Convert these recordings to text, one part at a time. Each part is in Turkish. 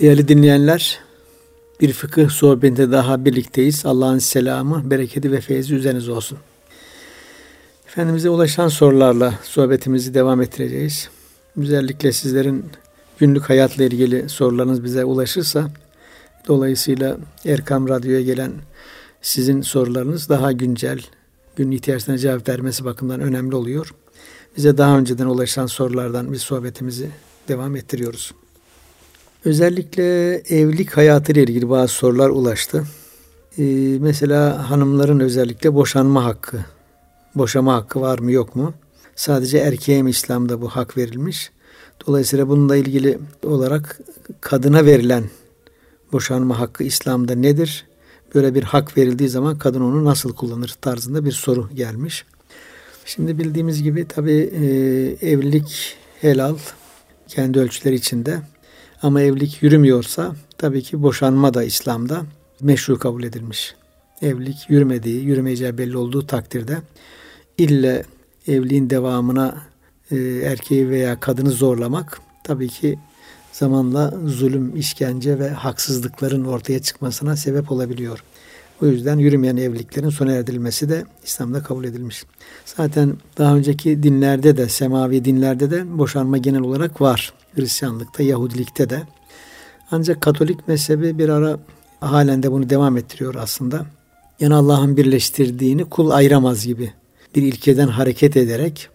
Değerli dinleyenler, bir fıkıh sohbetinde daha birlikteyiz. Allah'ın selamı, bereketi ve feyzi üzerinize olsun. Efendimiz'e ulaşan sorularla sohbetimizi devam ettireceğiz. Özellikle sizlerin günlük hayatla ilgili sorularınız bize ulaşırsa, dolayısıyla Erkam Radyo'ya gelen sizin sorularınız daha güncel, gün ihtiyaçlarına cevap vermesi bakımından önemli oluyor. Bize daha önceden ulaşan sorulardan bir sohbetimizi devam ettiriyoruz. Özellikle evlilik hayatı ile ilgili bazı sorular ulaştı. Ee, mesela hanımların özellikle boşanma hakkı, boşama hakkı var mı yok mu? Sadece erkeğe mi İslam'da bu hak verilmiş? Dolayısıyla bununla ilgili olarak kadına verilen boşanma hakkı İslam'da nedir? Böyle bir hak verildiği zaman kadın onu nasıl kullanır tarzında bir soru gelmiş. Şimdi bildiğimiz gibi tabi e, evlilik helal kendi ölçüleri içinde ama evlilik yürümüyorsa tabii ki boşanma da İslam'da meşru kabul edilmiş. Evlilik yürümediği, yürümeyeceği belli olduğu takdirde ille evliliğin devamına e, erkeği veya kadını zorlamak tabii ki zamanla zulüm, işkence ve haksızlıkların ortaya çıkmasına sebep olabiliyor. O yüzden yürümeyen evliliklerin sona erdirilmesi de İslam'da kabul edilmiş. Zaten daha önceki dinlerde de, semavi dinlerde de boşanma genel olarak var. Hristiyanlıkta, Yahudilikte de. Ancak Katolik mezhebi bir ara halen de bunu devam ettiriyor aslında. Yani Allah'ın birleştirdiğini kul ayıramaz gibi bir ilkeden hareket ederek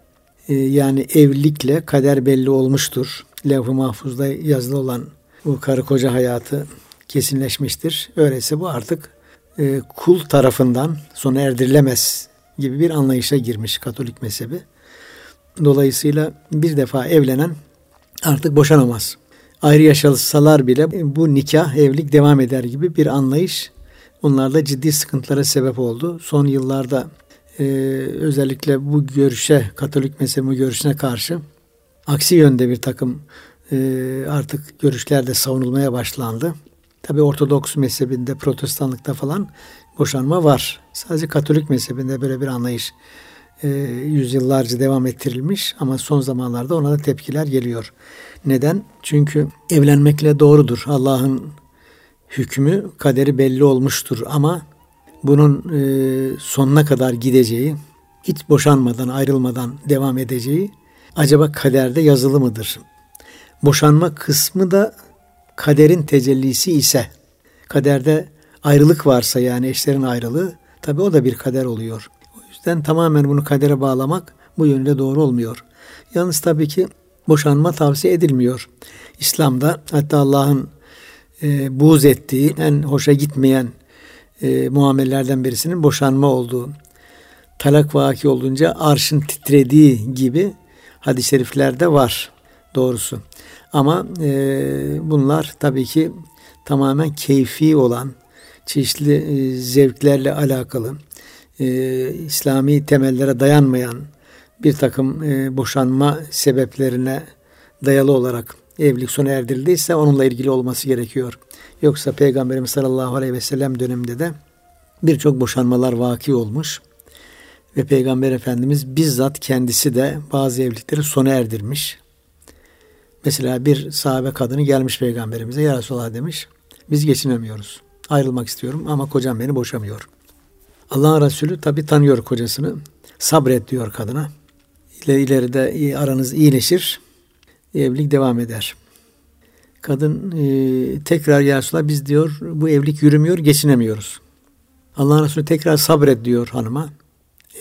e, yani evlilikle kader belli olmuştur. Levh-i Mahfuz'da yazılı olan bu karı koca hayatı kesinleşmiştir. Öyleyse bu artık e, kul tarafından sona erdirilemez gibi bir anlayışa girmiş Katolik mezhebi. Dolayısıyla bir defa evlenen artık boşanamaz. Ayrı yaşasalar bile bu nikah, evlilik devam eder gibi bir anlayış onlarda ciddi sıkıntılara sebep oldu. Son yıllarda e, özellikle bu görüşe, Katolik mezhebi görüşüne karşı aksi yönde bir takım e, artık görüşler de savunulmaya başlandı. Tabi Ortodoks mezhebinde, protestanlıkta falan boşanma var. Sadece Katolik mezhebinde böyle bir anlayış e, yüzyıllarca devam ettirilmiş ama son zamanlarda ona da tepkiler geliyor. Neden? Çünkü evlenmekle doğrudur. Allah'ın hükmü, kaderi belli olmuştur ama bunun e, sonuna kadar gideceği, hiç boşanmadan, ayrılmadan devam edeceği acaba kaderde yazılı mıdır? Boşanma kısmı da kaderin tecellisi ise, kaderde ayrılık varsa yani eşlerin ayrılığı, tabi o da bir kader oluyor. Yüzden tamamen bunu kadere bağlamak bu yönde doğru olmuyor. Yalnız tabii ki boşanma tavsiye edilmiyor. İslam'da hatta Allah'ın e, buğz ettiği, en hoşa gitmeyen e, muamellerden birisinin boşanma olduğu. Talak vaki olunca arşın titrediği gibi hadis-i şeriflerde var doğrusu. Ama e, bunlar tabii ki tamamen keyfi olan, çeşitli e, zevklerle alakalı, e, İslami temellere dayanmayan bir takım e, boşanma sebeplerine dayalı olarak evlilik sona erdirildiyse onunla ilgili olması gerekiyor. Yoksa Peygamberimiz sallallahu aleyhi ve sellem döneminde de birçok boşanmalar vaki olmuş. Ve Peygamber Efendimiz bizzat kendisi de bazı evlilikleri sona erdirmiş. Mesela bir sahabe kadını gelmiş peygamberimize ya Resulallah demiş. Biz geçinemiyoruz. Ayrılmak istiyorum ama kocam beni boşamıyor. Allah'ın Resulü tabi tanıyor kocasını. Sabret diyor kadına. İleride aranız iyileşir. Evlilik devam eder. Kadın e, tekrar ya Resulallah biz diyor bu evlilik yürümüyor geçinemiyoruz. Allah'ın Resulü tekrar sabret diyor hanıma.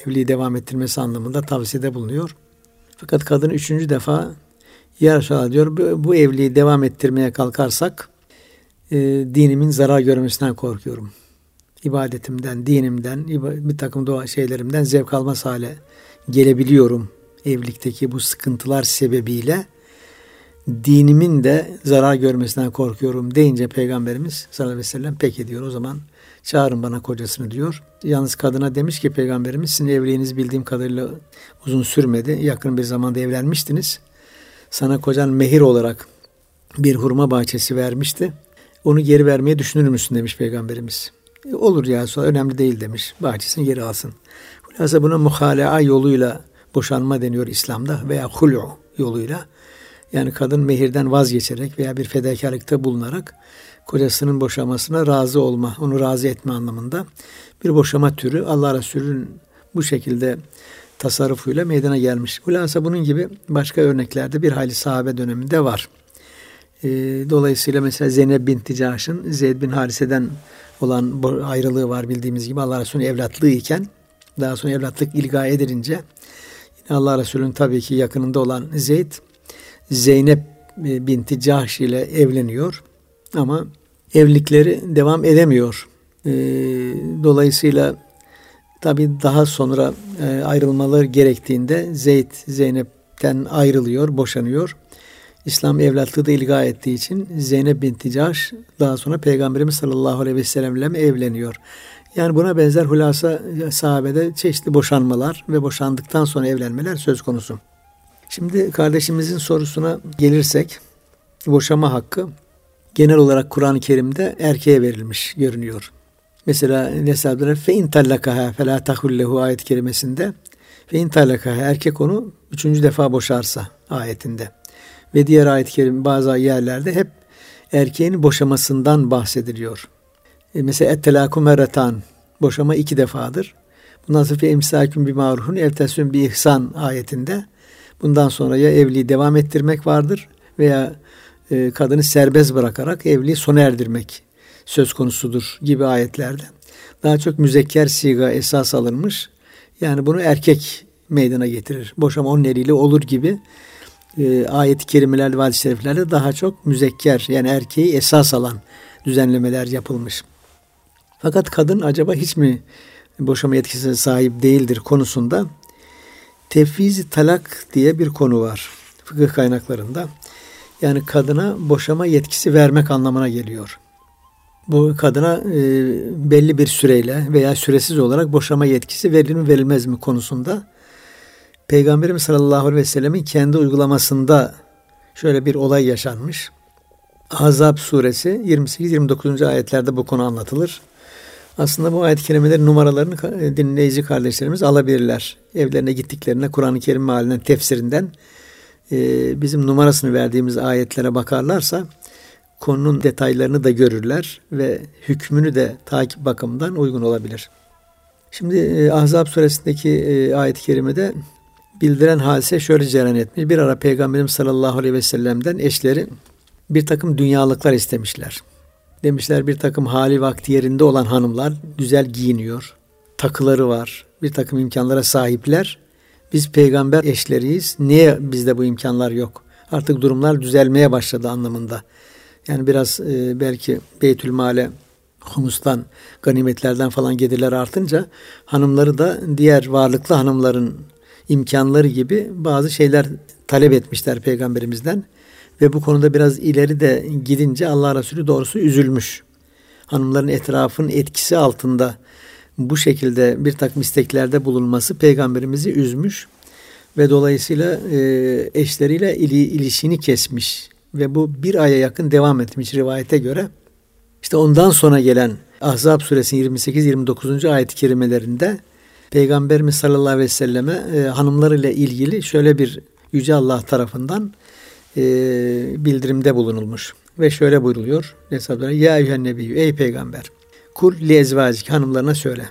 Evliliği devam ettirmesi anlamında tavsiyede bulunuyor. Fakat kadın üçüncü defa ya Resulallah diyor bu, bu evliliği devam ettirmeye kalkarsak e, dinimin zarar görmesinden korkuyorum. İbadetimden, dinimden, bir takım doğa şeylerimden zevk almaz hale gelebiliyorum. Evlilikteki bu sıkıntılar sebebiyle dinimin de zarar görmesinden korkuyorum deyince Peygamberimiz sallallahu aleyhi ve sellem peki diyor o zaman çağırın bana kocasını diyor. Yalnız kadına demiş ki Peygamberimiz sizin evliliğiniz bildiğim kadarıyla uzun sürmedi. Yakın bir zamanda evlenmiştiniz sana kocan mehir olarak bir hurma bahçesi vermişti. Onu geri vermeye düşünür müsün demiş Peygamberimiz. Olur ya sonra önemli değil demiş. Bahçesini geri alsın. Hulasa buna muhalea yoluyla boşanma deniyor İslam'da veya hul'u yoluyla. Yani kadın mehirden vazgeçerek veya bir fedakarlıkta bulunarak kocasının boşamasına razı olma, onu razı etme anlamında bir boşama türü Allah Resulü'nün bu şekilde tasarrufuyla meydana gelmiş. Hulasa bunun gibi başka örneklerde bir hayli sahabe döneminde var. E, dolayısıyla mesela Zeynep binti Caş'ın Zeyd bin Harise'den olan ayrılığı var bildiğimiz gibi Allah Resulü'nün evlatlığı iken daha sonra evlatlık ilga edilince yine Allah Resulü'nün tabii ki yakınında olan Zeyd Zeynep e, binti Cahş ile evleniyor ama evlilikleri devam edemiyor. E, dolayısıyla tabi daha sonra e, ayrılmaları gerektiğinde Zeyd Zeynep'ten ayrılıyor, boşanıyor. İslam evlatlığı da ilga ettiği için Zeynep binti Cahş daha sonra Peygamberimiz sallallahu aleyhi ve sellemle evleniyor. Yani buna benzer hulasa sahabede çeşitli boşanmalar ve boşandıktan sonra evlenmeler söz konusu. Şimdi kardeşimizin sorusuna gelirsek boşama hakkı genel olarak Kur'an-ı Kerim'de erkeğe verilmiş görünüyor. Mesela Nesab'da fe in tallakaha fe la tahullehu ayet kerimesinde fe in erkek onu üçüncü defa boşarsa ayetinde. Ve diğer ayet kerime bazı yerlerde hep erkeğin boşamasından bahsediliyor. E mesela ettelaku meratan boşama iki defadır. Bundan sonra fe imsakun bi marhun evtesün bi ihsan ayetinde bundan sonra ya evliliği devam ettirmek vardır veya e, kadını serbest bırakarak evliliği sona erdirmek söz konusudur gibi ayetlerde. Daha çok müzekker siga esas alınmış. Yani bunu erkek meydana getirir. Boşama onun eliyle olur gibi e, ayet-i kerimelerde ve hadis-i şeriflerde daha çok müzekker yani erkeği esas alan düzenlemeler yapılmış. Fakat kadın acaba hiç mi boşama yetkisine sahip değildir konusunda tefvizi talak diye bir konu var fıkıh kaynaklarında. Yani kadına boşama yetkisi vermek anlamına geliyor. Bu kadına e, belli bir süreyle veya süresiz olarak boşama yetkisi verilir mi verilmez mi konusunda Peygamberimiz sallallahu aleyhi ve sellemin kendi uygulamasında şöyle bir olay yaşanmış. Azab suresi 28-29. ayetlerde bu konu anlatılır. Aslında bu ayet-i kerimelerin numaralarını e, dinleyici kardeşlerimiz alabilirler. Evlerine gittiklerinde Kur'an-ı Kerim mealinden, tefsirinden e, bizim numarasını verdiğimiz ayetlere bakarlarsa konunun detaylarını da görürler ve hükmünü de takip bakımından uygun olabilir. Şimdi e, Ahzab suresindeki ayet-i kerimede bildiren hadise şöyle cereyan etmiş. Bir ara Peygamberimiz sallallahu aleyhi ve sellem'den eşleri bir takım dünyalıklar istemişler. Demişler bir takım hali vakti yerinde olan hanımlar güzel giyiniyor. Takıları var. Bir takım imkanlara sahipler. Biz peygamber eşleriyiz. Niye bizde bu imkanlar yok? Artık durumlar düzelmeye başladı anlamında. Yani biraz e, belki Beytül Male humustan, ganimetlerden falan gelirler artınca hanımları da diğer varlıklı hanımların imkanları gibi bazı şeyler talep etmişler peygamberimizden. Ve bu konuda biraz ileri de gidince Allah Resulü doğrusu üzülmüş. Hanımların etrafın etkisi altında bu şekilde bir takım isteklerde bulunması peygamberimizi üzmüş ve dolayısıyla e, eşleriyle ili, ilişkini kesmiş ve bu bir aya yakın devam etmiş rivayete göre. İşte ondan sonra gelen Ahzab suresinin 28-29. ayet-i kerimelerinde Peygamberimiz sallallahu aleyhi ve selleme e, hanımlarıyla ilgili şöyle bir Yüce Allah tarafından e, bildirimde bulunulmuş. Ve şöyle buyruluyor. Hesaplara ya eyyühen nebiyyü ey peygamber kul li ezvacik hanımlarına söyle.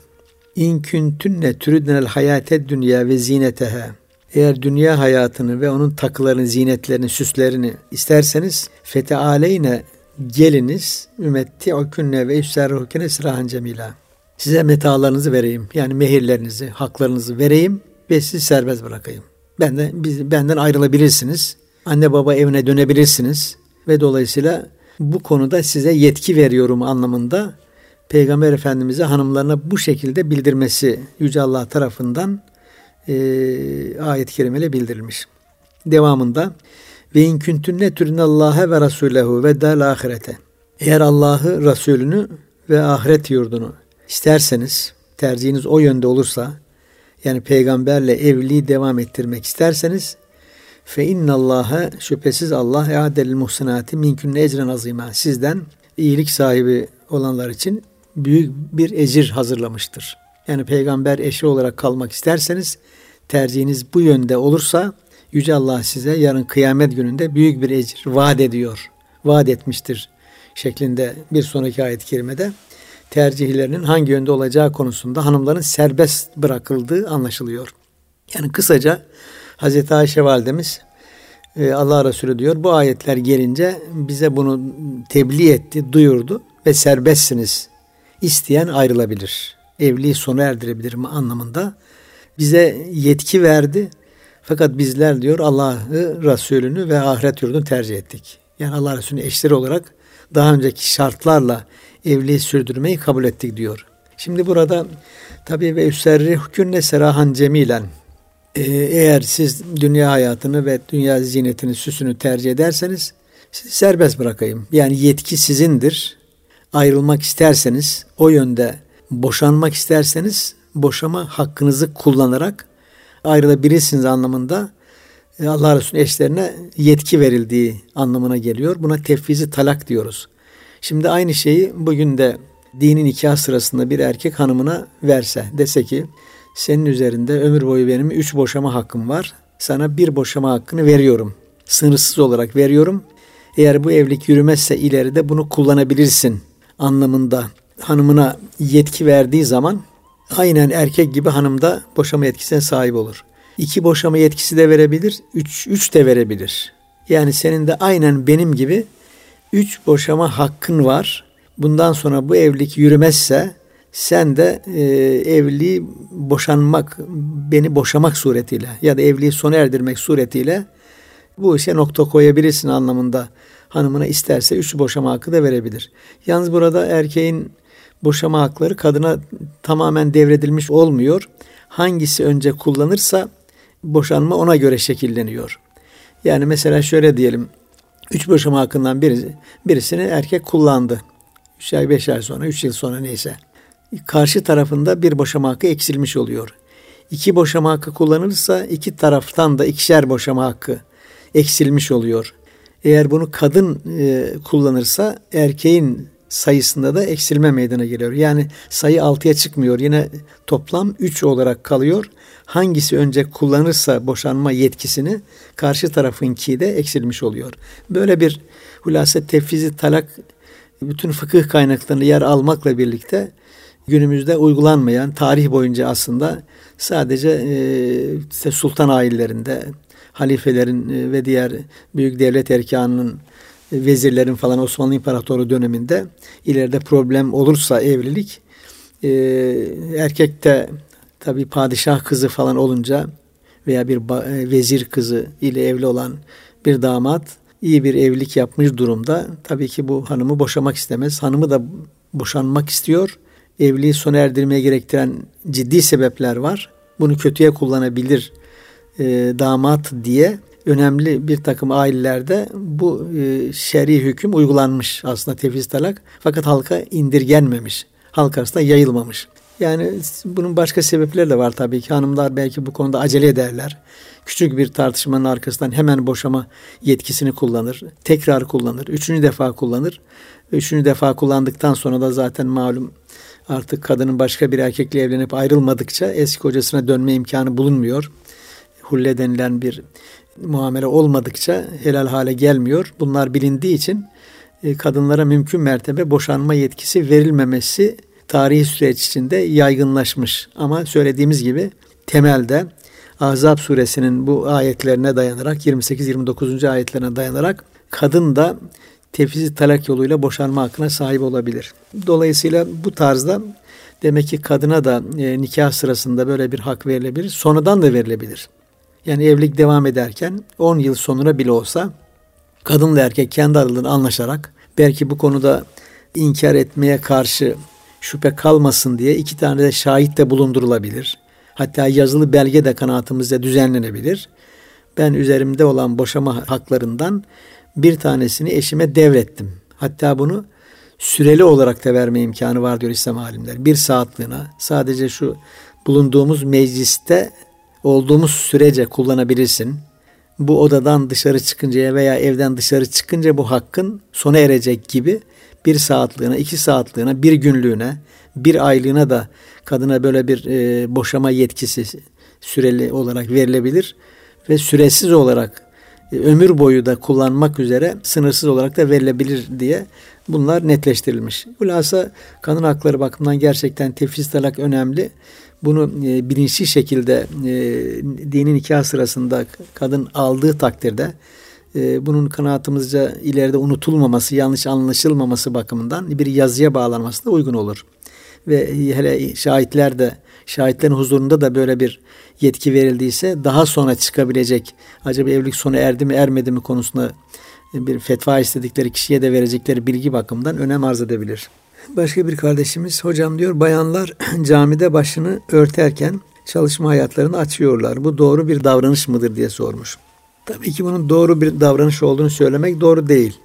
İn küntünne türüdnel hayate dünya ve zinetehe eğer dünya hayatını ve onun takılarını, zinetlerini, süslerini isterseniz fete aleyne geliniz ümetti okünne ve üsserruhkene sırahan cemila. Size metalarınızı vereyim. Yani mehirlerinizi, haklarınızı vereyim ve sizi serbest bırakayım. Benden, biz, benden ayrılabilirsiniz. Anne baba evine dönebilirsiniz. Ve dolayısıyla bu konuda size yetki veriyorum anlamında Peygamber Efendimiz'e hanımlarına bu şekilde bildirmesi Yüce Allah tarafından e, ayet-i kerimeyle bildirilmiş. Devamında ve in küntünne türünallaha ve rasulehu ve dal ahirete. Eğer Allah'ı, Resulünü ve ahiret yurdunu isterseniz, tercihiniz o yönde olursa, yani peygamberle evliliği devam ettirmek isterseniz, fe innallaha şüphesiz Allah e'adelil muhsinati minkünne ecren azima. Sizden iyilik sahibi olanlar için büyük bir ecir hazırlamıştır. Yani peygamber eşi olarak kalmak isterseniz tercihiniz bu yönde olursa Yüce Allah size yarın kıyamet gününde büyük bir ecir vaat ediyor. Vaat etmiştir şeklinde bir sonraki ayet-i kerimede tercihlerinin hangi yönde olacağı konusunda hanımların serbest bırakıldığı anlaşılıyor. Yani kısaca Hazreti Ayşe validemiz e, Allah Resulü diyor bu ayetler gelince bize bunu tebliğ etti, duyurdu ve serbestsiniz. İsteyen ayrılabilir. Evliliği sona erdirebilir mi anlamında bize yetki verdi. Fakat bizler diyor Allah'ı, Resulünü ve ahiret yurdunu tercih ettik. Yani Allah Resulü'nün eşleri olarak daha önceki şartlarla evliliği sürdürmeyi kabul ettik diyor. Şimdi burada tabi ve üserrihkünne serahan cemilen ee, eğer siz dünya hayatını ve dünya zinetini, süsünü tercih ederseniz sizi serbest bırakayım. Yani yetki sizindir. Ayrılmak isterseniz, o yönde boşanmak isterseniz boşama hakkınızı kullanarak ayrılabilirsiniz anlamında e, Allah Resulü eşlerine yetki verildiği anlamına geliyor. Buna tefvizi talak diyoruz. Şimdi aynı şeyi bugün de dinin nikah sırasında bir erkek hanımına verse, dese ki senin üzerinde ömür boyu benim üç boşama hakkım var. Sana bir boşama hakkını veriyorum. Sınırsız olarak veriyorum. Eğer bu evlilik yürümezse ileride bunu kullanabilirsin anlamında hanımına yetki verdiği zaman aynen erkek gibi hanım da boşama yetkisine sahip olur. İki boşama yetkisi de verebilir, üç, üç de verebilir. Yani senin de aynen benim gibi üç boşama hakkın var. Bundan sonra bu evlilik yürümezse sen de e, evliliği boşanmak, beni boşamak suretiyle ya da evliliği sona erdirmek suretiyle bu işe nokta koyabilirsin anlamında hanımına isterse üç boşama hakkı da verebilir. Yalnız burada erkeğin boşama hakları kadına tamamen devredilmiş olmuyor. Hangisi önce kullanırsa boşanma ona göre şekilleniyor. Yani mesela şöyle diyelim. Üç boşama hakkından birisi, birisini erkek kullandı. Üç ay, beş ay sonra, üç yıl sonra neyse karşı tarafında bir boşama hakkı eksilmiş oluyor. İki boşama hakkı kullanılırsa iki taraftan da ikişer boşama hakkı eksilmiş oluyor. Eğer bunu kadın e, kullanırsa erkeğin sayısında da eksilme meydana geliyor. Yani sayı altıya çıkmıyor. Yine toplam üç olarak kalıyor. Hangisi önce kullanırsa boşanma yetkisini karşı tarafınki de eksilmiş oluyor. Böyle bir hulasa tefvizi talak bütün fıkıh kaynaklarını yer almakla birlikte günümüzde uygulanmayan tarih boyunca aslında sadece e, işte sultan ailelerinde halifelerin e, ve diğer büyük devlet erkanının vezirlerin falan Osmanlı İmparatoru döneminde ileride problem olursa evlilik e, erkekte tabi padişah kızı falan olunca veya bir e, vezir kızı ile evli olan bir damat iyi bir evlilik yapmış durumda tabii ki bu hanımı boşamak istemez. Hanımı da boşanmak istiyor evliliği sona erdirmeye gerektiren ciddi sebepler var. Bunu kötüye kullanabilir e, damat diye önemli bir takım ailelerde bu e, şer'i hüküm uygulanmış aslında tefviz talak fakat halka indirgenmemiş. Halk arasında yayılmamış. Yani bunun başka sebepleri de var tabii ki. Hanımlar belki bu konuda acele ederler. Küçük bir tartışmanın arkasından hemen boşama yetkisini kullanır. Tekrar kullanır. Üçüncü defa kullanır. Üçüncü defa kullandıktan sonra da zaten malum artık kadının başka bir erkekle evlenip ayrılmadıkça eski kocasına dönme imkanı bulunmuyor. Hulle denilen bir muamele olmadıkça helal hale gelmiyor. Bunlar bilindiği için e, kadınlara mümkün mertebe boşanma yetkisi verilmemesi tarihi süreç içinde yaygınlaşmış. Ama söylediğimiz gibi temelde Ahzab suresinin bu ayetlerine dayanarak 28-29. ayetlerine dayanarak kadın da tefviz talak yoluyla boşanma hakkına sahip olabilir. Dolayısıyla bu tarzda demek ki kadına da e, nikah sırasında böyle bir hak verilebilir. Sonradan da verilebilir. Yani evlilik devam ederken 10 yıl sonra bile olsa kadınla erkek kendi aralarında anlaşarak belki bu konuda inkar etmeye karşı şüphe kalmasın diye iki tane de şahit de bulundurulabilir. Hatta yazılı belge de kanaatimizde düzenlenebilir. Ben üzerimde olan boşama haklarından bir tanesini eşime devrettim. Hatta bunu süreli olarak da verme imkanı var diyor İslam alimler. Bir saatliğine sadece şu bulunduğumuz mecliste olduğumuz sürece kullanabilirsin. Bu odadan dışarı çıkıncaya veya evden dışarı çıkınca bu hakkın sona erecek gibi bir saatliğine, iki saatliğine, bir günlüğüne, bir aylığına da kadına böyle bir e, boşama yetkisi süreli olarak verilebilir ve süresiz olarak e, ömür boyu da kullanmak üzere sınırsız olarak da verilebilir diye bunlar netleştirilmiş. Hulasa kadın hakları bakımından gerçekten tefsiz talak önemli. Bunu e, bilinçli şekilde e, dinin nikah sırasında kadın aldığı takdirde e, bunun kanaatimizce ileride unutulmaması, yanlış anlaşılmaması bakımından bir yazıya bağlanması da uygun olur. Ve hele şahitler de şahitlerin huzurunda da böyle bir yetki verildiyse daha sonra çıkabilecek acaba evlilik sona erdi mi ermedi mi konusunda bir fetva istedikleri kişiye de verecekleri bilgi bakımından önem arz edebilir. Başka bir kardeşimiz hocam diyor bayanlar camide başını örterken çalışma hayatlarını açıyorlar. Bu doğru bir davranış mıdır diye sormuş. Tabii ki bunun doğru bir davranış olduğunu söylemek doğru değil.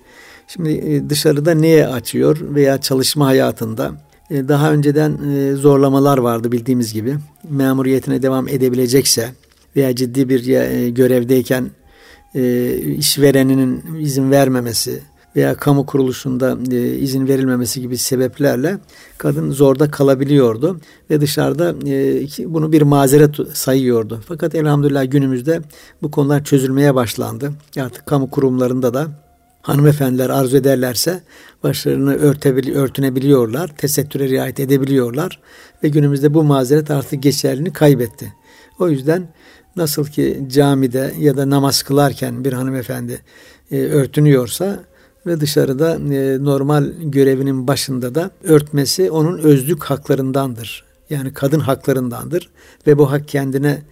Şimdi e, dışarıda neye açıyor veya çalışma hayatında e, daha önceden e, zorlamalar vardı bildiğimiz gibi. Memuriyetine devam edebilecekse veya ciddi bir görevdeyken işvereninin izin vermemesi veya kamu kuruluşunda izin verilmemesi gibi sebeplerle kadın zorda kalabiliyordu ve dışarıda bunu bir mazeret sayıyordu. Fakat elhamdülillah günümüzde bu konular çözülmeye başlandı. Artık kamu kurumlarında da hanımefendiler arzu ederlerse başlarını örtebili, örtünebiliyorlar, tesettüre riayet edebiliyorlar ve günümüzde bu mazeret artık geçerliliğini kaybetti. O yüzden nasıl ki camide ya da namaz kılarken bir hanımefendi e, örtünüyorsa ve dışarıda e, normal görevinin başında da örtmesi onun özlük haklarındandır. Yani kadın haklarındandır ve bu hak kendine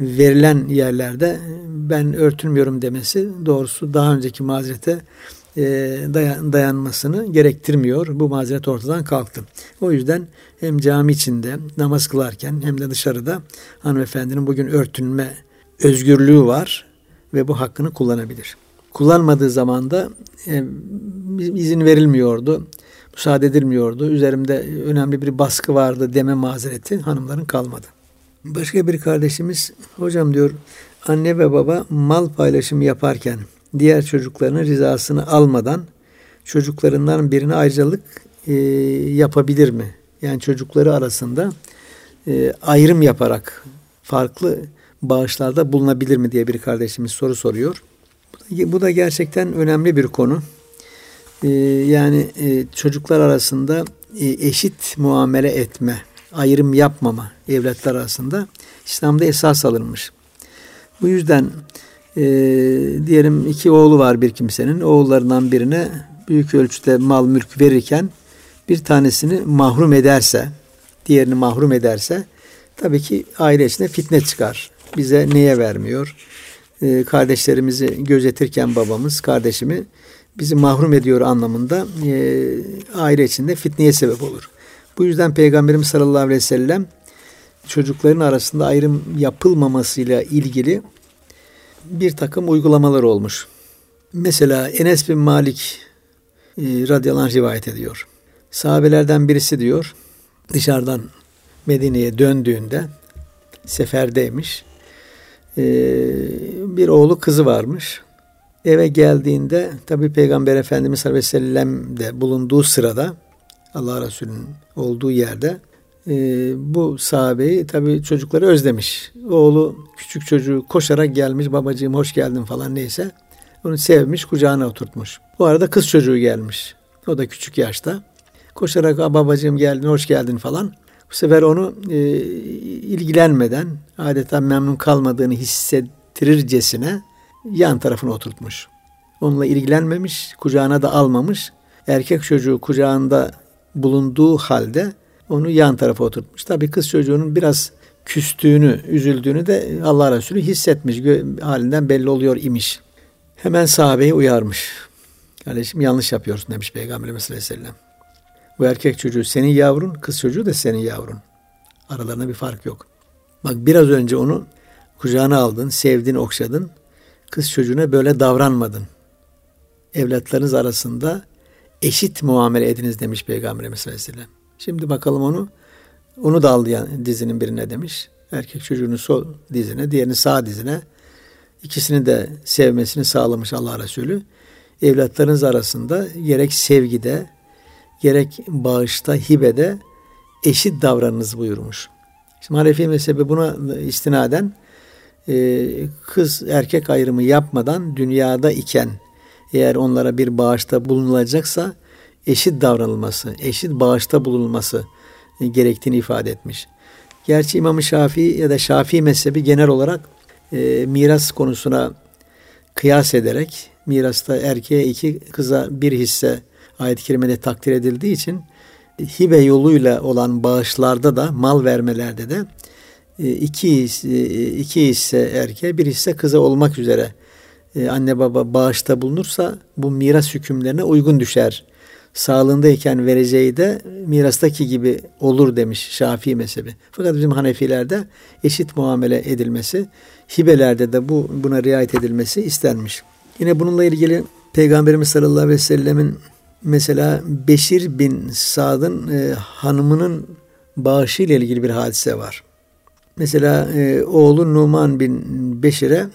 verilen yerlerde ben örtünmüyorum demesi doğrusu daha önceki mazerete e, dayanmasını gerektirmiyor. Bu mazeret ortadan kalktı. O yüzden hem cami içinde namaz kılarken hem de dışarıda hanımefendinin bugün örtünme özgürlüğü var ve bu hakkını kullanabilir. Kullanmadığı zaman da e, izin verilmiyordu, müsaade edilmiyordu. Üzerimde önemli bir baskı vardı deme mazereti hanımların kalmadı. Başka bir kardeşimiz hocam diyor anne ve baba mal paylaşımı yaparken diğer çocuklarının rızasını almadan çocuklarından birine ayrıcalık e, yapabilir mi? Yani çocukları arasında e, ayrım yaparak farklı bağışlarda bulunabilir mi diye bir kardeşimiz soru soruyor. Bu da gerçekten önemli bir konu. E, yani e, çocuklar arasında e, eşit muamele etme ayrım yapmama evlatlar arasında İslam'da esas alınmış. Bu yüzden e, diyelim iki oğlu var bir kimsenin. Oğullarından birine büyük ölçüde mal mülk verirken bir tanesini mahrum ederse, diğerini mahrum ederse tabii ki aile içinde fitne çıkar. Bize neye vermiyor? E, kardeşlerimizi gözetirken babamız kardeşimi bizi mahrum ediyor anlamında e, aile içinde fitneye sebep olur. Bu yüzden Peygamberimiz sallallahu aleyhi ve sellem çocukların arasında ayrım yapılmamasıyla ilgili bir takım uygulamalar olmuş. Mesela Enes bin Malik e, radıyallahu anh rivayet ediyor. Sahabelerden birisi diyor dışarıdan Medine'ye döndüğünde seferdeymiş. E, bir oğlu kızı varmış. Eve geldiğinde tabi Peygamber Efendimiz sallallahu aleyhi ve sellem de bulunduğu sırada Allah Resulü'nün olduğu yerde e, bu sahabeyi tabi çocukları özlemiş. Oğlu küçük çocuğu koşarak gelmiş babacığım hoş geldin falan neyse. Onu sevmiş kucağına oturtmuş. Bu arada kız çocuğu gelmiş. O da küçük yaşta. Koşarak babacığım geldin hoş geldin falan. Bu sefer onu e, ilgilenmeden adeta memnun kalmadığını hissettirircesine yan tarafına oturtmuş. Onunla ilgilenmemiş, kucağına da almamış. Erkek çocuğu kucağında bulunduğu halde onu yan tarafa oturtmuş. Tabii kız çocuğunun biraz küstüğünü, üzüldüğünü de Allah Resulü hissetmiş. Halinden belli oluyor imiş. Hemen sahabeyi uyarmış. Kardeşim yanlış yapıyorsun demiş Peygamberimiz sallallahu. Bu erkek çocuğu senin yavrun, kız çocuğu da senin yavrun. Aralarında bir fark yok. Bak biraz önce onu kucağına aldın, sevdin, okşadın. Kız çocuğuna böyle davranmadın. Evlatlarınız arasında eşit muamele ediniz demiş Peygamberimiz sallallahu. Şimdi bakalım onu onu da aldı yani dizinin birine demiş. Erkek çocuğunu sol dizine, diğerini sağ dizine. İkisini de sevmesini sağlamış Allah Resulü. Evlatlarınız arasında gerek sevgide, gerek bağışta, hibede eşit davranınız buyurmuş. Şimdi Hanefi mezhebi buna istinaden e, kız erkek ayrımı yapmadan dünyada iken eğer onlara bir bağışta bulunulacaksa eşit davranılması, eşit bağışta bulunulması e, gerektiğini ifade etmiş. Gerçi İmam-ı Şafii ya da Şafii mezhebi genel olarak e, miras konusuna kıyas ederek mirasta erkeğe iki kıza bir hisse ayet-i kerimede takdir edildiği için hibe yoluyla olan bağışlarda da mal vermelerde de e, iki, e, iki hisse erkeğe bir hisse kıza olmak üzere e, anne baba bağışta bulunursa bu miras hükümlerine uygun düşer. Sağlığındayken vereceği de mirastaki gibi olur demiş Şafii mezhebi. Fakat bizim Hanefilerde eşit muamele edilmesi, hibelerde de bu buna riayet edilmesi istenmiş. Yine bununla ilgili Peygamberimiz sallallahu aleyhi ve sellemin mesela Beşir bin Sad'ın e, hanımının bağışı ile ilgili bir hadise var. Mesela e, oğlu Numan bin Beşir'e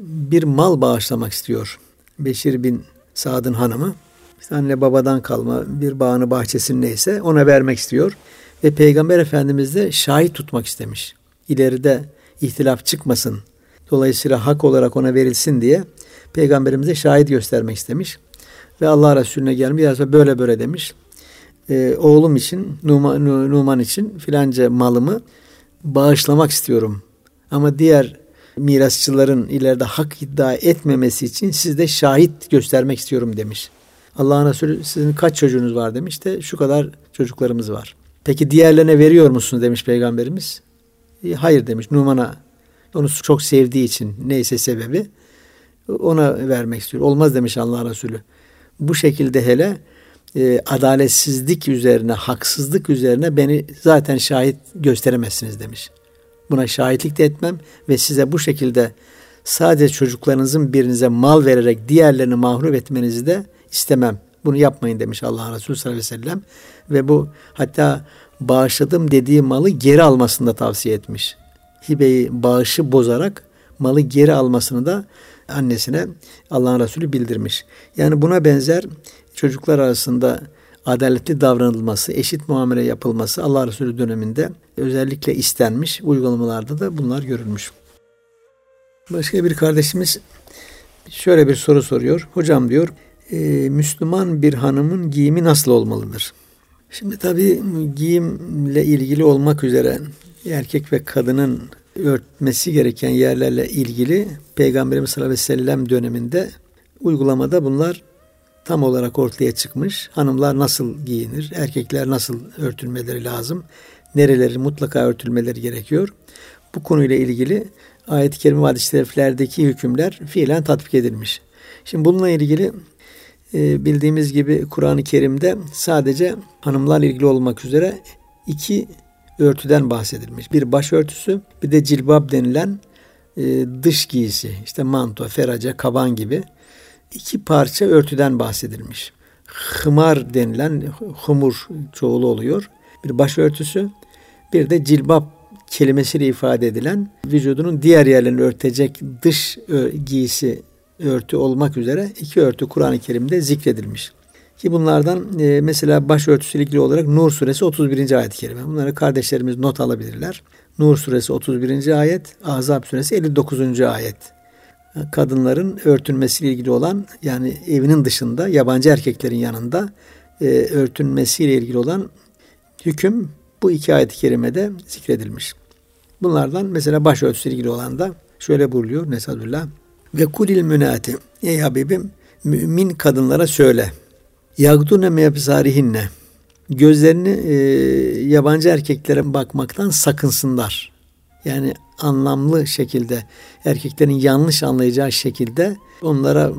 bir mal bağışlamak istiyor. Beşir bin Sad'ın hanımı. İşte anne babadan kalma bir bağını bahçesinin neyse ona vermek istiyor. Ve Peygamber Efendimiz de şahit tutmak istemiş. İleride ihtilaf çıkmasın. Dolayısıyla hak olarak ona verilsin diye Peygamberimize şahit göstermek istemiş. Ve Allah Resulüne gelmiş. Ya böyle böyle demiş. Ee, oğlum için, Numan, Numan için filanca malımı bağışlamak istiyorum. Ama diğer mirasçıların ileride hak iddia etmemesi için sizde şahit göstermek istiyorum demiş. Allah'ın Resulü sizin kaç çocuğunuz var demiş de şu kadar çocuklarımız var. Peki diğerlerine veriyor musunuz demiş peygamberimiz. E, hayır demiş Numan'a. Onu çok sevdiği için neyse sebebi ona vermek istiyor. Olmaz demiş Allah Resulü. Bu şekilde hele e, adaletsizlik üzerine, haksızlık üzerine beni zaten şahit gösteremezsiniz demiş. Buna şahitlik de etmem ve size bu şekilde sadece çocuklarınızın birinize mal vererek diğerlerini mahrum etmenizi de istemem. Bunu yapmayın demiş Allah Resulü sallallahu aleyhi ve sellem. Ve bu hatta bağışladım dediği malı geri almasını da tavsiye etmiş. Hibeyi bağışı bozarak malı geri almasını da annesine Allah'ın Resulü bildirmiş. Yani buna benzer çocuklar arasında adaletli davranılması, eşit muamele yapılması Allah Resulü döneminde özellikle istenmiş. Uygulamalarda da bunlar görülmüş. Başka bir kardeşimiz şöyle bir soru soruyor. Hocam diyor, e, Müslüman bir hanımın giyimi nasıl olmalıdır? Şimdi tabii giyimle ilgili olmak üzere erkek ve kadının örtmesi gereken yerlerle ilgili Peygamberimiz sallallahu aleyhi ve sellem döneminde uygulamada bunlar tam olarak ortaya çıkmış. Hanımlar nasıl giyinir, erkekler nasıl örtülmeleri lazım, nereleri mutlaka örtülmeleri gerekiyor. Bu konuyla ilgili ayet-i kerime hadis-i hükümler fiilen tatbik edilmiş. Şimdi bununla ilgili e, bildiğimiz gibi Kur'an-ı Kerim'de sadece hanımlarla ilgili olmak üzere iki örtüden bahsedilmiş. Bir başörtüsü bir de cilbab denilen e, dış giysi işte manto, feraca, kaban gibi iki parça örtüden bahsedilmiş. Hımar denilen humur çoğulu oluyor. Bir başörtüsü bir de cilbab kelimesiyle ifade edilen vücudunun diğer yerlerini örtecek dış giysi örtü olmak üzere iki örtü Kur'an-ı Kerim'de zikredilmiş. Ki bunlardan e, mesela başörtüsüyle ilgili olarak Nur suresi 31. ayet-i kerime. Bunları kardeşlerimiz not alabilirler. Nur suresi 31. ayet, Ahzab suresi 59. ayet. Kadınların örtünmesiyle ilgili olan yani evinin dışında yabancı erkeklerin yanında e, örtünmesiyle ilgili olan hüküm bu iki ayet-i kerimede zikredilmiş. Bunlardan mesela başörtüsüyle ilgili olan da şöyle buyuruyor Nesadullah. Ve kulil münati. Ey Habibim mümin kadınlara söyle. Yagdune mebzarihinne. Gözlerini e, yabancı erkeklere bakmaktan sakınsınlar. Yani anlamlı şekilde erkeklerin yanlış anlayacağı şekilde onlara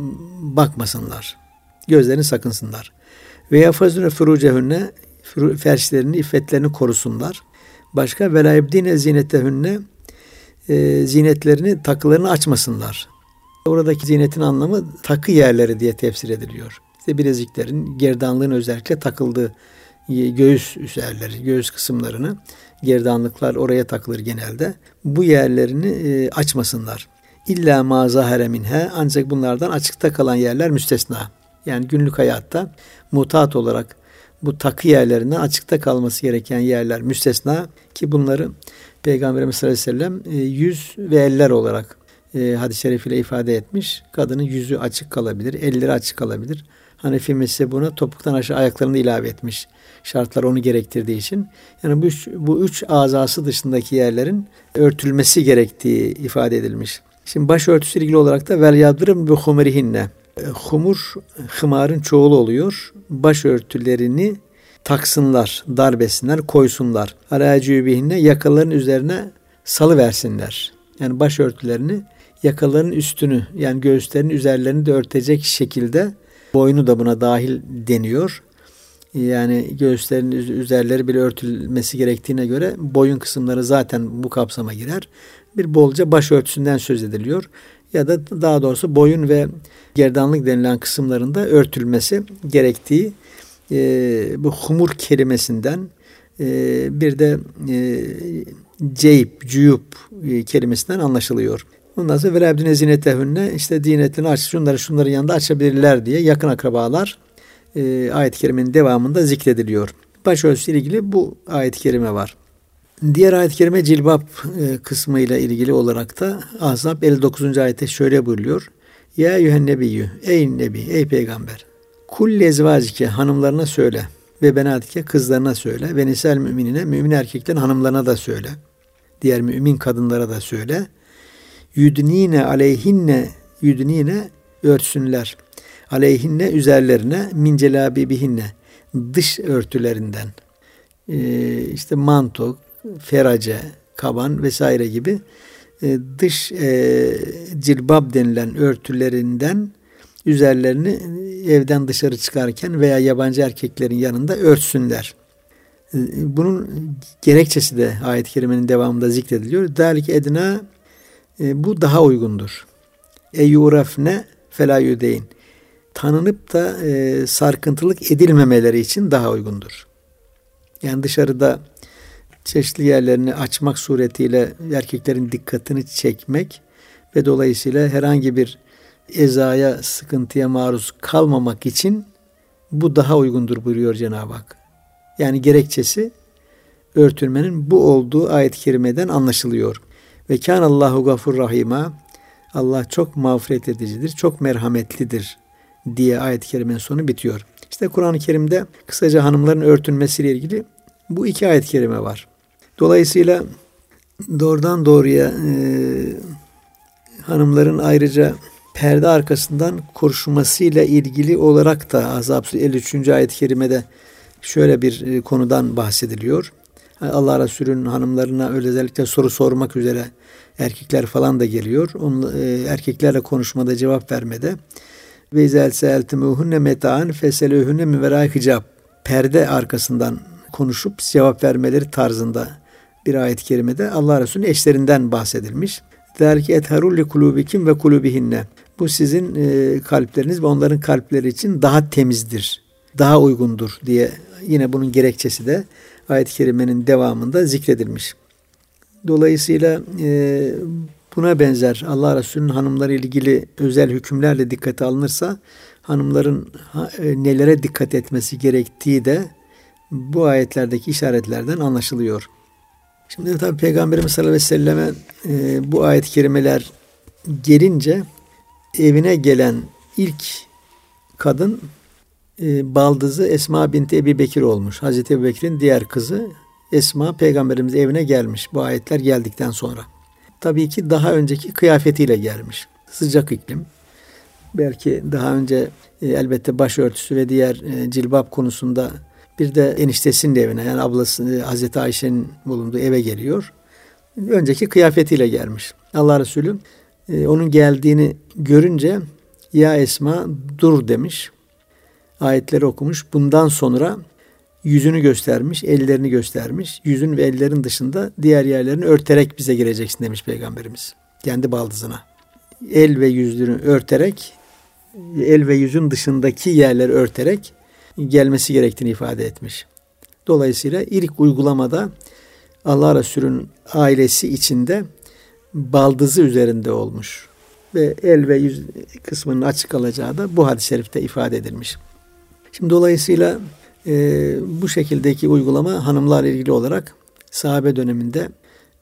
bakmasınlar. Gözlerini sakınsınlar. Ve yafazune furucehünne ferçlerini, iffetlerini korusunlar. Başka ve la ebdine zinetehünne e, zinetlerini, takılarını açmasınlar. Oradaki zinetin anlamı takı yerleri diye tefsir ediliyor. İşte bileziklerin gerdanlığın özellikle takıldığı göğüs üzerleri, göğüs kısımlarını gerdanlıklar oraya takılır genelde. Bu yerlerini e, açmasınlar. İlla ma zahare minhe ancak bunlardan açıkta kalan yerler müstesna. Yani günlük hayatta mutat olarak bu takı yerlerinden açıkta kalması gereken yerler müstesna ki bunları Peygamberimiz sallallahu aleyhi e, yüz ve eller olarak e, hadis-i şerifiyle ifade etmiş. Kadının yüzü açık kalabilir, elleri açık kalabilir. Hanefi mezhebi buna topuktan aşağı ayaklarını ilave etmiş. Şartlar onu gerektirdiği için. Yani bu bu üç azası dışındaki yerlerin örtülmesi gerektiği ifade edilmiş. Şimdi başörtüsü ilgili olarak da vel yadrım bu humerihinne. E, humur, hımarın çoğulu oluyor. Başörtülerini taksınlar, darbesinler, koysunlar. Aracübihinne yakaların üzerine salı versinler. Yani başörtülerini yakaların üstünü yani göğüslerin üzerlerini de örtecek şekilde boynu da buna dahil deniyor. Yani göğüslerin üzerleri bile örtülmesi gerektiğine göre boyun kısımları zaten bu kapsama girer. Bir bolca başörtüsünden söz ediliyor. Ya da daha doğrusu boyun ve gerdanlık denilen kısımlarında örtülmesi gerektiği e, bu humur kelimesinden e, bir de e, ceyip, cüyup e, kelimesinden anlaşılıyor. Ondan sonra velabdüne zinetehünne işte dinetini aç, şunları şunların yanında açabilirler diye yakın akrabalar e, ayet-i kerimenin devamında zikrediliyor. Başörtüsü ile ilgili bu ayet-i kerime var. Diğer ayet-i kerime cilbap e, kısmı ile ilgili olarak da Ahzab 59. ayette şöyle buyuruyor. Ya yühen nebiyyü, ey nebi, ey peygamber. Kul ezvacike hanımlarına söyle ve benatike kızlarına söyle ve nisel müminine mümin erkeklerin hanımlarına da söyle. Diğer mümin kadınlara da söyle. Yudnine aleyhinne yudnine örtsünler. Aleyhinne üzerlerine min celabibihinne dış örtülerinden ee, işte manto, ferace, kaban vesaire gibi e, dış e, cilbab denilen örtülerinden üzerlerini evden dışarı çıkarken veya yabancı erkeklerin yanında örtsünler. Ee, bunun gerekçesi de ayet-i kerimenin devamında zikrediliyor. Dalik edna e, bu daha uygundur. E yurafne felâ yüdeyn. Tanınıp da e, sarkıntılık edilmemeleri için daha uygundur. Yani dışarıda çeşitli yerlerini açmak suretiyle erkeklerin dikkatini çekmek ve dolayısıyla herhangi bir ezaya, sıkıntıya maruz kalmamak için bu daha uygundur buyuruyor Cenab-ı Hak. Yani gerekçesi örtülmenin bu olduğu ayet-i kerimeden anlaşılıyor. Ve kan Allahu gafur rahima. Allah çok mağfiret edicidir, çok merhametlidir diye ayet-i kerimenin sonu bitiyor. İşte Kur'an-ı Kerim'de kısaca hanımların örtülmesiyle ilgili bu iki ayet-i kerime var. Dolayısıyla doğrudan doğruya e, hanımların ayrıca perde arkasından konuşmasıyla ilgili olarak da Azab 53. ayet-i kerimede şöyle bir e, konudan bahsediliyor. Allah Resulü'nün hanımlarına özellikle soru sormak üzere erkekler falan da geliyor. Onun, e, erkeklerle konuşmada cevap vermede ve izel seeltumuhunne metaan feselühünne miveray hicab perde arkasından konuşup cevap vermeleri tarzında bir ayet-i kerimede Allah Resulü'nün eşlerinden bahsedilmiş. Derki etharul li kulubikim ve kulubihinne. Bu sizin e, kalpleriniz ve onların kalpleri için daha temizdir, daha uygundur diye yine bunun gerekçesi de ayet-i kerimenin devamında zikredilmiş. Dolayısıyla e, buna benzer Allah Resulü'nün hanımları ilgili özel hükümlerle dikkate alınırsa hanımların e, nelere dikkat etmesi gerektiği de bu ayetlerdeki işaretlerden anlaşılıyor. Şimdi tabi Peygamberimiz sallallahu aleyhi ve selleme e, bu ayet-i kerimeler gelince evine gelen ilk kadın e, baldızı Esma binti Ebi Bekir olmuş. Hazreti Ebu Bekir'in diğer kızı Esma peygamberimiz evine gelmiş bu ayetler geldikten sonra. Tabii ki daha önceki kıyafetiyle gelmiş. Sıcak iklim. Belki daha önce e, elbette başörtüsü ve diğer e, cilbap konusunda bir de eniştesinin evine yani ablası e, Hazreti Ayşe'nin bulunduğu eve geliyor. Önceki kıyafetiyle gelmiş. Allah Resulü e, onun geldiğini görünce ya Esma dur demiş. Ayetleri okumuş. Bundan sonra yüzünü göstermiş, ellerini göstermiş. Yüzün ve ellerin dışında diğer yerlerini örterek bize gireceksin demiş Peygamberimiz. Kendi baldızına. El ve yüzünü örterek, el ve yüzün dışındaki yerleri örterek gelmesi gerektiğini ifade etmiş. Dolayısıyla ilk uygulamada Allah Resulü'nün ailesi içinde baldızı üzerinde olmuş. Ve el ve yüz kısmının açık kalacağı da bu hadis-i şerifte ifade edilmiş. Şimdi dolayısıyla e, bu şekildeki uygulama hanımlar ilgili olarak sahabe döneminde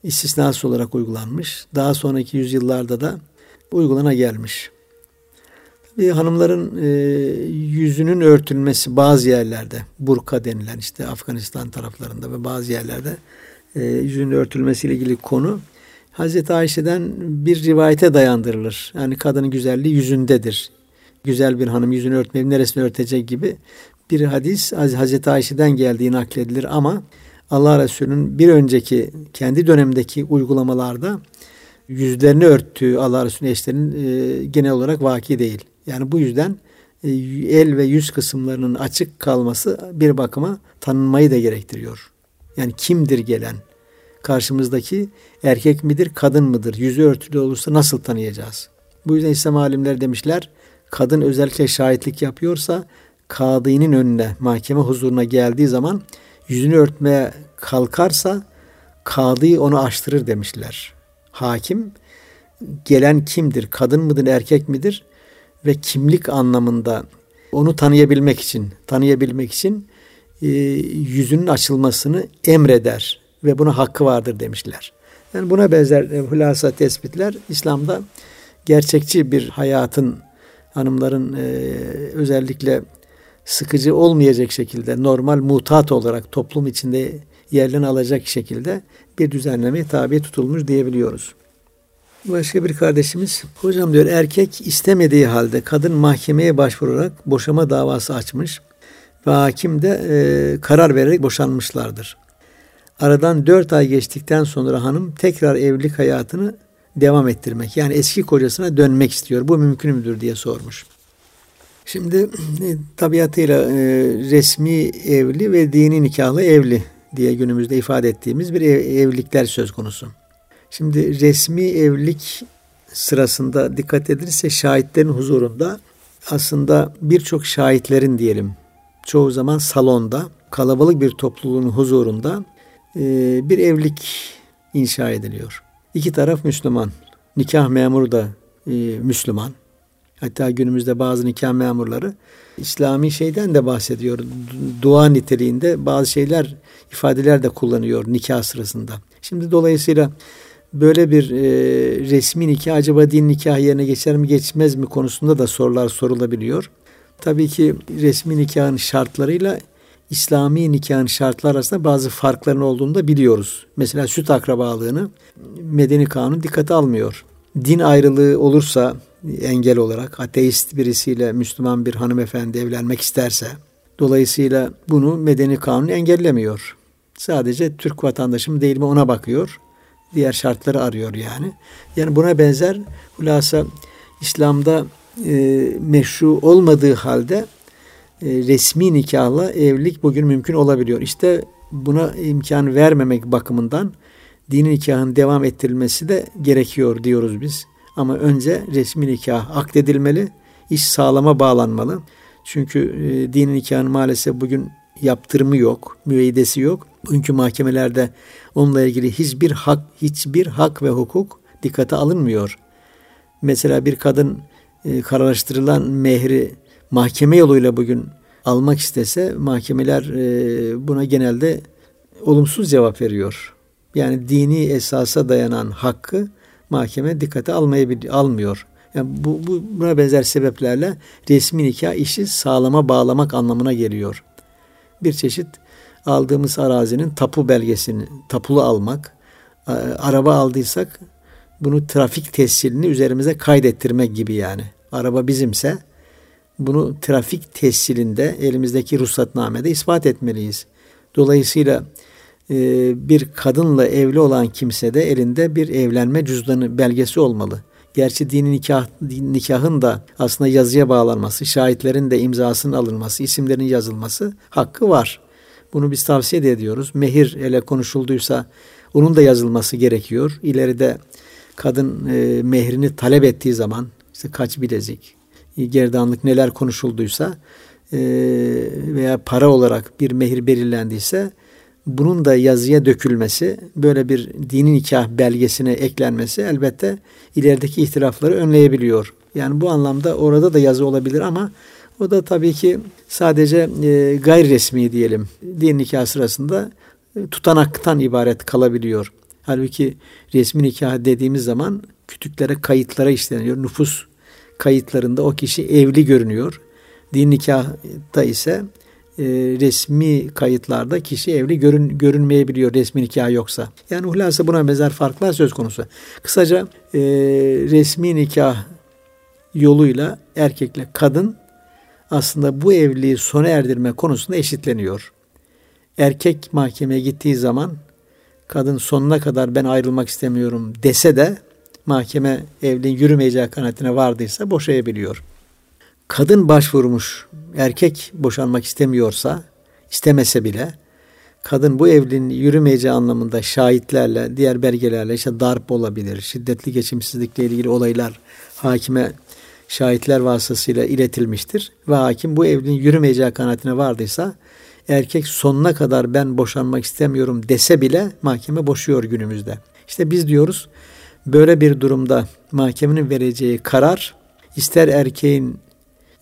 istisnası olarak uygulanmış. Daha sonraki yüzyıllarda da uygulana gelmiş. Ve hanımların e, yüzünün örtülmesi bazı yerlerde, burka denilen işte Afganistan taraflarında ve bazı yerlerde e, yüzünün örtülmesiyle ilgili konu Hazreti Ayşe'den bir rivayete dayandırılır. Yani kadının güzelliği yüzündedir. Güzel bir hanım yüzünü örtmeyip neresini örtecek gibi bir hadis Hazreti Ayşe'den geldiği nakledilir ama Allah Resulü'nün bir önceki kendi dönemdeki uygulamalarda yüzlerini örttüğü Allah Resulü'nün eşlerinin e, genel olarak vaki değil. Yani bu yüzden e, el ve yüz kısımlarının açık kalması bir bakıma tanınmayı da gerektiriyor. Yani kimdir gelen? Karşımızdaki erkek midir, kadın mıdır? Yüzü örtülü olursa nasıl tanıyacağız? Bu yüzden İslam alimleri demişler, kadın özellikle şahitlik yapıyorsa kadının önüne, mahkeme huzuruna geldiği zaman yüzünü örtmeye kalkarsa kadı onu açtırır demişler. Hakim gelen kimdir? Kadın mıdır, erkek midir? Ve kimlik anlamında onu tanıyabilmek için, tanıyabilmek için e, yüzünün açılmasını emreder ve buna hakkı vardır demişler. Yani buna benzer e, hulasa tespitler İslam'da gerçekçi bir hayatın hanımların e, özellikle sıkıcı olmayacak şekilde normal mutat olarak toplum içinde yerini alacak şekilde bir düzenlemeye tabi tutulmuş diyebiliyoruz. Başka bir kardeşimiz, hocam diyor erkek istemediği halde kadın mahkemeye başvurarak boşama davası açmış ve hakim de e, karar vererek boşanmışlardır. Aradan dört ay geçtikten sonra hanım tekrar evlilik hayatını devam ettirmek yani eski kocasına dönmek istiyor. Bu mümkün müdür diye sormuş. Şimdi e, tabiatıyla e, resmi evli ve dini nikahlı evli diye günümüzde ifade ettiğimiz bir ev, evlilikler söz konusu. Şimdi resmi evlilik sırasında dikkat edilirse şahitlerin huzurunda aslında birçok şahitlerin diyelim çoğu zaman salonda kalabalık bir topluluğun huzurunda e, bir evlilik inşa ediliyor. İki taraf Müslüman. Nikah memuru da e, Müslüman. Hatta günümüzde bazı nikah memurları İslami şeyden de bahsediyor. Dua niteliğinde bazı şeyler, ifadeler de kullanıyor nikah sırasında. Şimdi dolayısıyla böyle bir e, resmi nikah acaba din nikah yerine geçer mi geçmez mi konusunda da sorular sorulabiliyor. Tabii ki resmi nikahın şartlarıyla İslami nikahın şartlar arasında bazı farkların olduğunu da biliyoruz. Mesela süt akrabalığını medeni kanun dikkate almıyor. Din ayrılığı olursa engel olarak ateist birisiyle Müslüman bir hanımefendi evlenmek isterse dolayısıyla bunu medeni kanun engellemiyor. Sadece Türk vatandaşı değil mi ona bakıyor. Diğer şartları arıyor yani. Yani buna benzer hulasa İslam'da e, meşru olmadığı halde resmi nikahla evlilik bugün mümkün olabiliyor. İşte buna imkan vermemek bakımından dini nikahın devam ettirilmesi de gerekiyor diyoruz biz. Ama önce resmi nikah akdedilmeli, iş sağlama bağlanmalı. Çünkü e, dini nikahın maalesef bugün yaptırımı yok, müeyyidesi yok. Bugünkü mahkemelerde onunla ilgili hiçbir hak, hiçbir hak ve hukuk dikkate alınmıyor. Mesela bir kadın e, kararlaştırılan mehri mahkeme yoluyla bugün almak istese mahkemeler e, buna genelde olumsuz cevap veriyor. Yani dini esasa dayanan hakkı mahkeme dikkate almayabilir, almıyor. Yani bu, bu buna benzer sebeplerle resmi nikah işi sağlama bağlamak anlamına geliyor. Bir çeşit aldığımız arazinin tapu belgesini, tapulu almak, araba aldıysak bunu trafik tescilini üzerimize kaydettirmek gibi yani. Araba bizimse bunu trafik tescilinde elimizdeki ruhsatnamede ispat etmeliyiz. Dolayısıyla e, bir kadınla evli olan kimse de elinde bir evlenme cüzdanı belgesi olmalı. Gerçi dini nikah, nikahın da aslında yazıya bağlanması, şahitlerin de imzasının alınması, isimlerin yazılması hakkı var. Bunu biz tavsiye de ediyoruz. Mehir ele konuşulduysa onun da yazılması gerekiyor. İleride kadın e, mehrini talep ettiği zaman işte kaç bilezik, gerdanlık neler konuşulduysa e, veya para olarak bir mehir belirlendiyse bunun da yazıya dökülmesi, böyle bir dini nikah belgesine eklenmesi elbette ilerideki ihtilafları önleyebiliyor. Yani bu anlamda orada da yazı olabilir ama o da tabii ki sadece e, gayri resmi diyelim din nikah sırasında tutanaktan ibaret kalabiliyor. Halbuki resmi nikah dediğimiz zaman kütüklere kayıtlara işleniyor. Nüfus kayıtlarında o kişi evli görünüyor. Din nikahta ise e, resmi kayıtlarda kişi evli görün, görünmeyebiliyor resmi nikah yoksa. Yani hulasa buna benzer farklar söz konusu. Kısaca e, resmi nikah yoluyla erkekle kadın aslında bu evliliği sona erdirme konusunda eşitleniyor. Erkek mahkemeye gittiği zaman kadın sonuna kadar ben ayrılmak istemiyorum dese de mahkeme evliliğin yürümeyeceği kanaatine vardıysa boşayabiliyor. Kadın başvurmuş, erkek boşanmak istemiyorsa, istemese bile kadın bu evliliğin yürümeyeceği anlamında şahitlerle, diğer belgelerle işte darp olabilir, şiddetli geçimsizlikle ilgili olaylar hakime şahitler vasıtasıyla iletilmiştir ve hakim bu evliliğin yürümeyeceği kanaatine vardıysa erkek sonuna kadar ben boşanmak istemiyorum dese bile mahkeme boşuyor günümüzde. İşte biz diyoruz böyle bir durumda mahkemenin vereceği karar ister erkeğin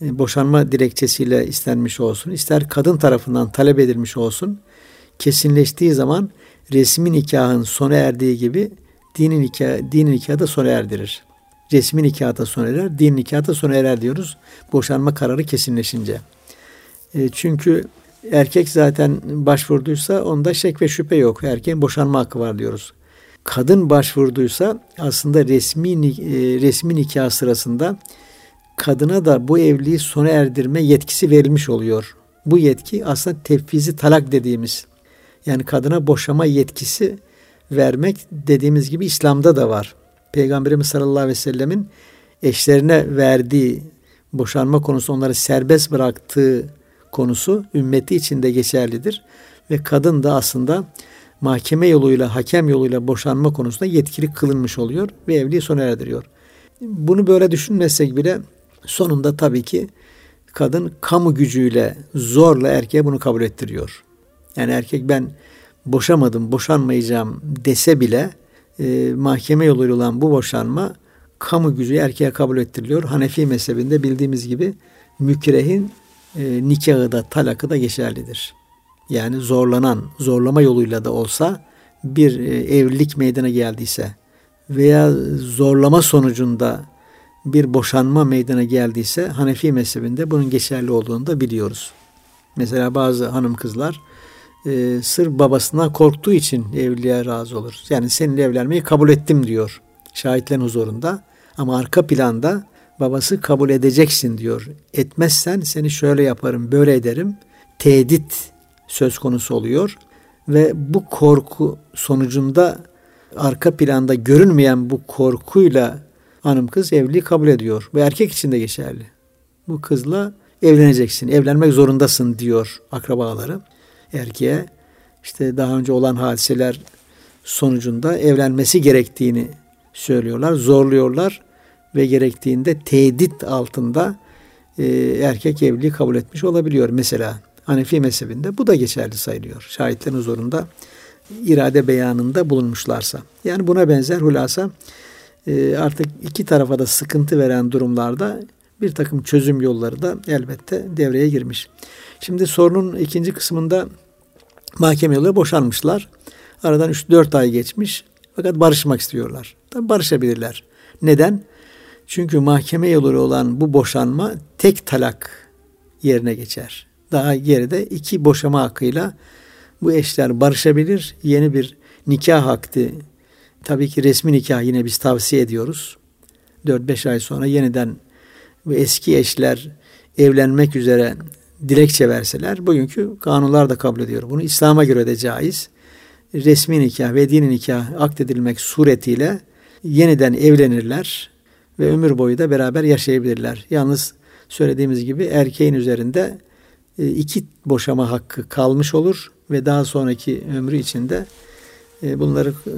e, boşanma dilekçesiyle istenmiş olsun, ister kadın tarafından talep edilmiş olsun, kesinleştiği zaman resmi nikahın sona erdiği gibi dini nikah, dini nikahı da sona erdirir. Resmi nikahı da sona erer, din nikahı da sona erer diyoruz. Boşanma kararı kesinleşince. E, çünkü erkek zaten başvurduysa onda şek ve şüphe yok. Erkeğin boşanma hakkı var diyoruz. Kadın başvurduysa aslında resmi e, resmi nikah sırasında kadına da bu evliliği sona erdirme yetkisi verilmiş oluyor. Bu yetki aslında tefvizi talak dediğimiz yani kadına boşama yetkisi vermek dediğimiz gibi İslam'da da var. Peygamberimiz sallallahu aleyhi ve sellemin eşlerine verdiği boşanma konusu onları serbest bıraktığı konusu ümmeti içinde geçerlidir. Ve kadın da aslında mahkeme yoluyla, hakem yoluyla boşanma konusunda yetkili kılınmış oluyor ve evliliği sona erdiriyor. Bunu böyle düşünmesek bile sonunda tabii ki kadın kamu gücüyle zorla erkeğe bunu kabul ettiriyor. Yani erkek ben boşamadım, boşanmayacağım dese bile e, mahkeme yoluyla olan bu boşanma kamu gücü erkeğe kabul ettiriliyor. Hanefi mezhebinde bildiğimiz gibi mükrehin e, nikahı da talakı da geçerlidir. Yani zorlanan, zorlama yoluyla da olsa bir e, evlilik meydana geldiyse veya zorlama sonucunda bir boşanma meydana geldiyse Hanefi mezhebinde bunun geçerli olduğunu da biliyoruz. Mesela bazı hanım kızlar e, sırf babasına korktuğu için evliliğe razı olur. Yani seninle evlenmeyi kabul ettim diyor şahitlerin huzurunda. Ama arka planda babası kabul edeceksin diyor. Etmezsen seni şöyle yaparım, böyle ederim. Tehdit söz konusu oluyor. Ve bu korku sonucunda arka planda görünmeyen bu korkuyla hanım kız evliliği kabul ediyor. Ve erkek için de geçerli. Bu kızla evleneceksin, evlenmek zorundasın diyor akrabaları erkeğe. İşte daha önce olan hadiseler sonucunda evlenmesi gerektiğini söylüyorlar, zorluyorlar ve gerektiğinde tehdit altında e, erkek evliliği kabul etmiş olabiliyor. Mesela Hanefi mezhebinde bu da geçerli sayılıyor. Şahitlerin huzurunda irade beyanında bulunmuşlarsa. Yani buna benzer hulasa e, artık iki tarafa da sıkıntı veren durumlarda bir takım çözüm yolları da elbette devreye girmiş. Şimdi sorunun ikinci kısmında mahkeme yolu boşanmışlar. Aradan 3-4 ay geçmiş fakat barışmak istiyorlar. Tabi barışabilirler. Neden? Çünkü mahkeme yolu olan bu boşanma tek talak yerine geçer. Daha geride iki boşama hakkıyla bu eşler barışabilir. Yeni bir nikah hakkı tabii ki resmi nikah yine biz tavsiye ediyoruz. 4-5 ay sonra yeniden bu eski eşler evlenmek üzere dilekçe verseler bugünkü kanunlar da kabul ediyor. Bunu İslam'a göre de caiz. Resmi nikah ve dini nikah akdedilmek suretiyle yeniden evlenirler ve ömür boyu da beraber yaşayabilirler. Yalnız söylediğimiz gibi erkeğin üzerinde iki boşama hakkı kalmış olur ve daha sonraki ömrü içinde e, bunları e,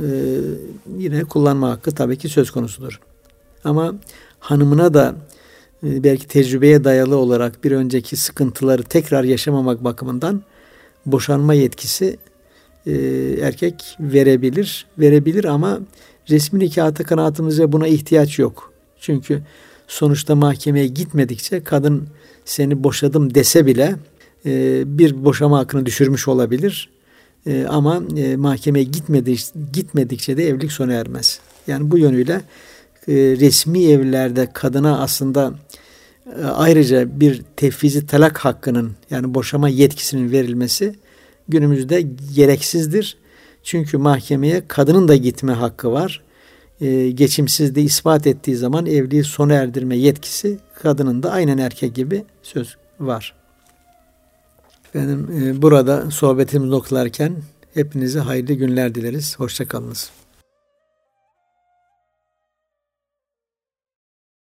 yine kullanma hakkı tabii ki söz konusudur. Ama hanımına da belki tecrübeye dayalı olarak bir önceki sıkıntıları tekrar yaşamamak bakımından boşanma yetkisi erkek verebilir. Verebilir ama resmi nikahta kanaatimizce buna ihtiyaç yok. Çünkü sonuçta mahkemeye gitmedikçe kadın seni boşadım dese bile e, bir boşama hakkını düşürmüş olabilir. E, ama e, mahkemeye gitmedi, gitmedikçe de evlilik sona ermez. Yani bu yönüyle e, resmi evlerde kadına aslında e, ayrıca bir tefvizi talak hakkının yani boşama yetkisinin verilmesi günümüzde gereksizdir. Çünkü mahkemeye kadının da gitme hakkı var. E, geçimsizliği ispat ettiği zaman evliliği sona erdirme yetkisi kadının da aynen erkek gibi söz var. Efendim e, burada sohbetimiz noktalarken hepinize hayırlı günler dileriz. Hoşçakalınız.